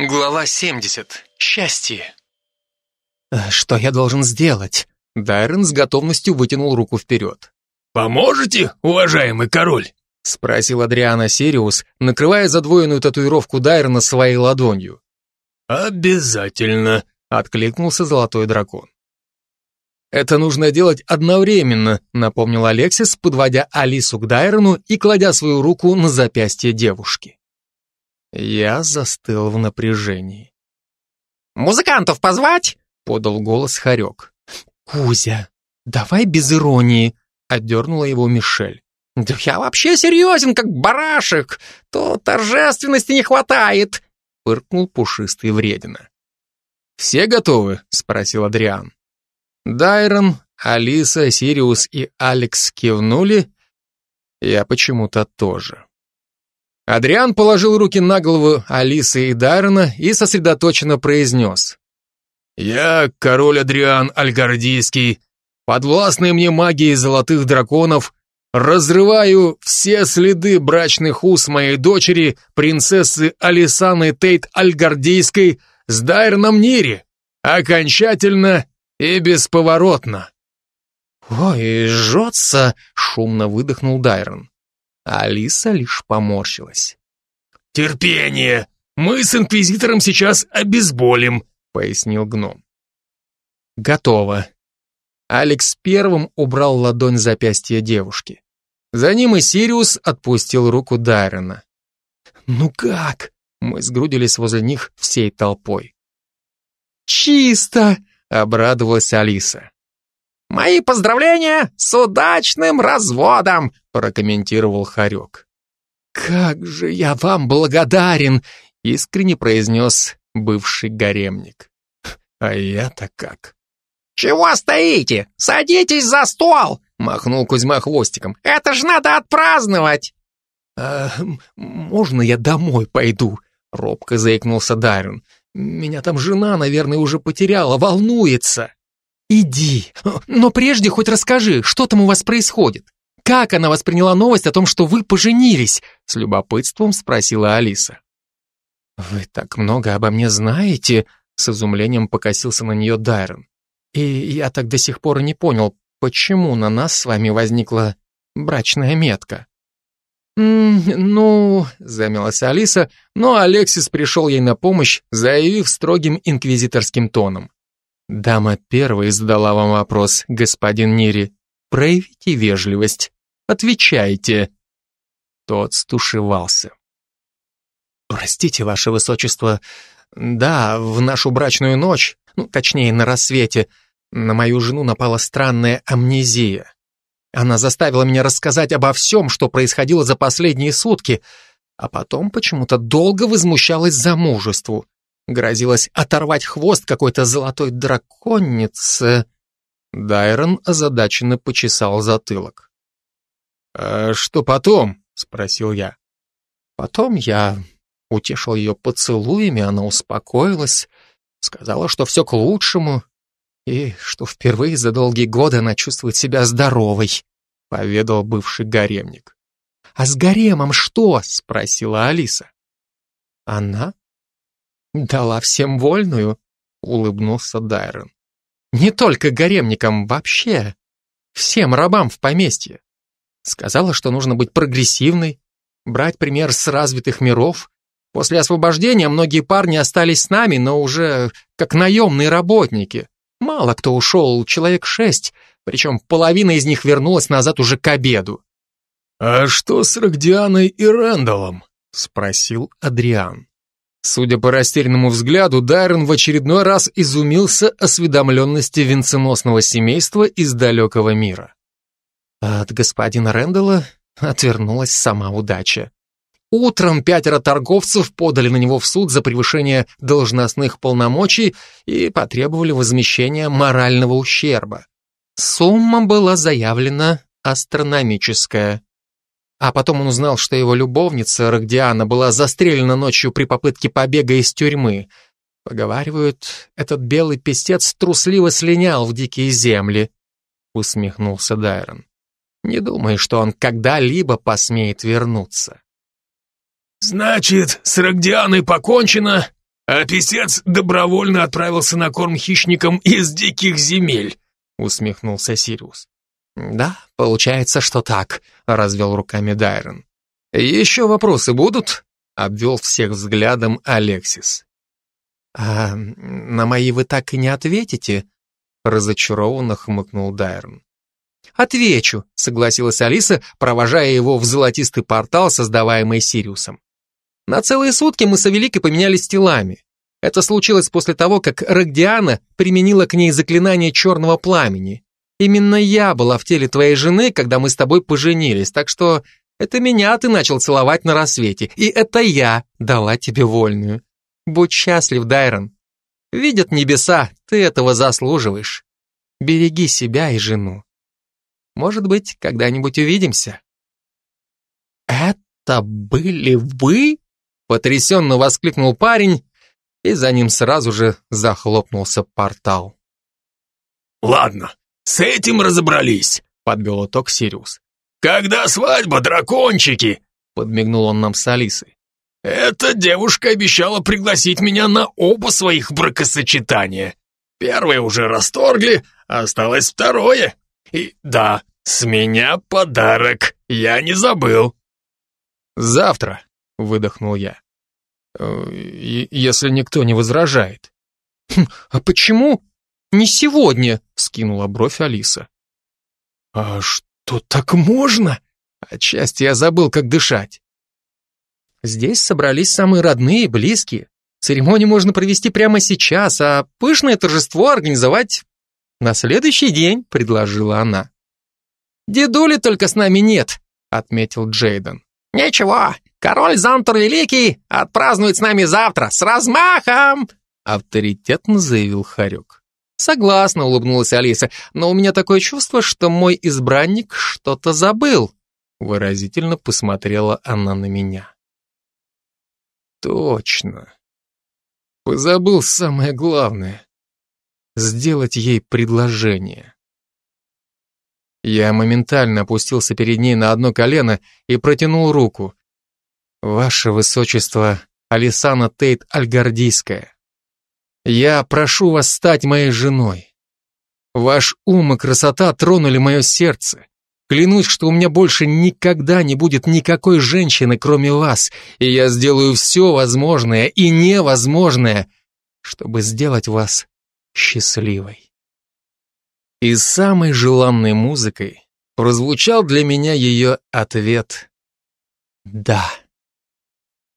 Глава 70. Счастье. «Э, «Что я должен сделать?» Дайрон с готовностью вытянул руку вперед. «Поможете, уважаемый король?» Спросил Адриана Сириус, накрывая задвоенную татуировку Дайрона своей ладонью. «Обязательно», — откликнулся золотой дракон. «Это нужно делать одновременно», — напомнил Алексис, подводя Алису к Дайрону и кладя свою руку на запястье девушки. Я застыл в напряжении. «Музыкантов позвать?» — подал голос Харек. «Кузя, давай без иронии», — отдернула его Мишель. «Да я вообще серьезен, как барашек. То торжественности не хватает», — фыркнул пушистый вредина. «Все готовы?» — спросил Адриан. Дайрон, Алиса, Сириус и Алекс кивнули, я почему-то тоже. Адриан положил руки на голову Алисы и Дайрона и сосредоточенно произнес. «Я, король Адриан Альгардийский, подвластный мне магией золотых драконов, разрываю все следы брачных уз моей дочери, принцессы Алисаны Тейт Альгардийской, с Дайроном Нири, окончательно и бесповоротно. «Ой, жжется!» — шумно выдохнул Дайрон. Алиса лишь поморщилась. «Терпение! Мы с Инквизитором сейчас обезболим», — пояснил гном. «Готово». Алекс первым убрал ладонь запястья девушки. За ним и Сириус отпустил руку Дайрона. «Ну как?» Мы сгрудились возле них всей толпой. «Чисто!» Обрадовалась Алиса. «Мои поздравления с удачным разводом!» прокомментировал Харек. «Как же я вам благодарен!» искренне произнес бывший гаремник. А я-то как? «Чего стоите? Садитесь за стол!» махнул Кузьма хвостиком. «Это ж надо отпраздновать!» «А, «Можно я домой пойду?» робко заикнулся Дарин. Меня там жена, наверное, уже потеряла, волнуется. Иди, но прежде хоть расскажи, что там у вас происходит. Как она восприняла новость о том, что вы поженились? С любопытством спросила Алиса. Вы так много обо мне знаете, с изумлением покосился на нее Дайрон. И я так до сих пор не понял, почему на нас с вами возникла брачная метка. «Ну...» — замялась Алиса, но Алексис пришел ей на помощь, заявив строгим инквизиторским тоном. «Дама первой задала вам вопрос, господин Нири. Проявите вежливость. Отвечайте». Тот стушевался. «Простите, ваше высочество, да, в нашу брачную ночь, ну, точнее, на рассвете, на мою жену напала странная амнезия. Она заставила меня рассказать обо всем, что происходило за последние сутки, а потом почему-то долго возмущалась замужеству. Грозилась оторвать хвост какой-то золотой драконице. Дайрон озадаченно почесал затылок. «А что потом?» — спросил я. Потом я утешил ее поцелуями, она успокоилась, сказала, что все к лучшему, и что впервые за долгие годы она чувствует себя здоровой, поведал бывший гаремник. А с гаремом что? спросила Алиса. Она дала всем вольную, улыбнулся Дайрон. Не только гаремникам, вообще, всем рабам в поместье. Сказала, что нужно быть прогрессивной, брать пример с развитых миров. После освобождения многие парни остались с нами, но уже как наемные работники. Мало кто ушел, человек шесть, причем половина из них вернулась назад уже к обеду. «А что с Рогдианой и Рэндаллом?» — спросил Адриан. Судя по растерянному взгляду, Дайрон в очередной раз изумился осведомленности венценосного семейства из далекого мира. От господина Рэндалла отвернулась сама удача. Утром пятеро торговцев подали на него в суд за превышение должностных полномочий и потребовали возмещения морального ущерба. Сумма была заявлена астрономическая. А потом он узнал, что его любовница Рогдиана была застрелена ночью при попытке побега из тюрьмы. Поговаривают, этот белый пестец трусливо слинял в дикие земли. Усмехнулся Дайрон. Не думай, что он когда-либо посмеет вернуться. «Значит, с Рогдианой покончено, а писец добровольно отправился на корм хищникам из диких земель», усмехнулся Сириус. «Да, получается, что так», — развел руками Дайрон. «Еще вопросы будут?» — обвел всех взглядом Алексис. «А на мои вы так и не ответите?» — разочарованно хмыкнул Дайрон. «Отвечу», — согласилась Алиса, провожая его в золотистый портал, создаваемый Сириусом. На целые сутки мы с Авеликой поменялись телами. Это случилось после того, как Рогдиана применила к ней заклинание черного пламени. Именно я была в теле твоей жены, когда мы с тобой поженились, так что это меня ты начал целовать на рассвете, и это я дала тебе вольную. Будь счастлив, Дайрон. Видят небеса, ты этого заслуживаешь. Береги себя и жену. Может быть, когда-нибудь увидимся. Это были вы? Потрясенно воскликнул парень, и за ним сразу же захлопнулся портал. «Ладно, с этим разобрались», — подбил итог Сириус. «Когда свадьба, дракончики?» — подмигнул он нам с Алисой. «Эта девушка обещала пригласить меня на оба своих бракосочетания. Первое уже расторгли, осталось второе. И да, с меня подарок, я не забыл». «Завтра», выдохнул я. «Э, «Если никто не возражает». «Хм, «А почему не сегодня?» — скинула бровь Алиса. «А что, так можно?» Отчасти я забыл, как дышать. Здесь собрались самые родные и близкие. Церемонию можно провести прямо сейчас, а пышное торжество организовать на следующий день, предложила она. Дедули только с нами нет, отметил Джейден. Ничего, Король Зантор Великий отпразднует с нами завтра, с размахом!» Авторитетно заявил Харек. «Согласна», — улыбнулась Алиса, «но у меня такое чувство, что мой избранник что-то забыл». Выразительно посмотрела она на меня. «Точно. Позабыл самое главное. Сделать ей предложение». Я моментально опустился перед ней на одно колено и протянул руку. Ваше Высочество, Алисана Тейт Альгардийская, я прошу вас стать моей женой. Ваш ум и красота тронули мое сердце. Клянусь, что у меня больше никогда не будет никакой женщины, кроме вас, и я сделаю все возможное и невозможное, чтобы сделать вас счастливой. И самой желанной музыкой прозвучал для меня ее ответ «Да».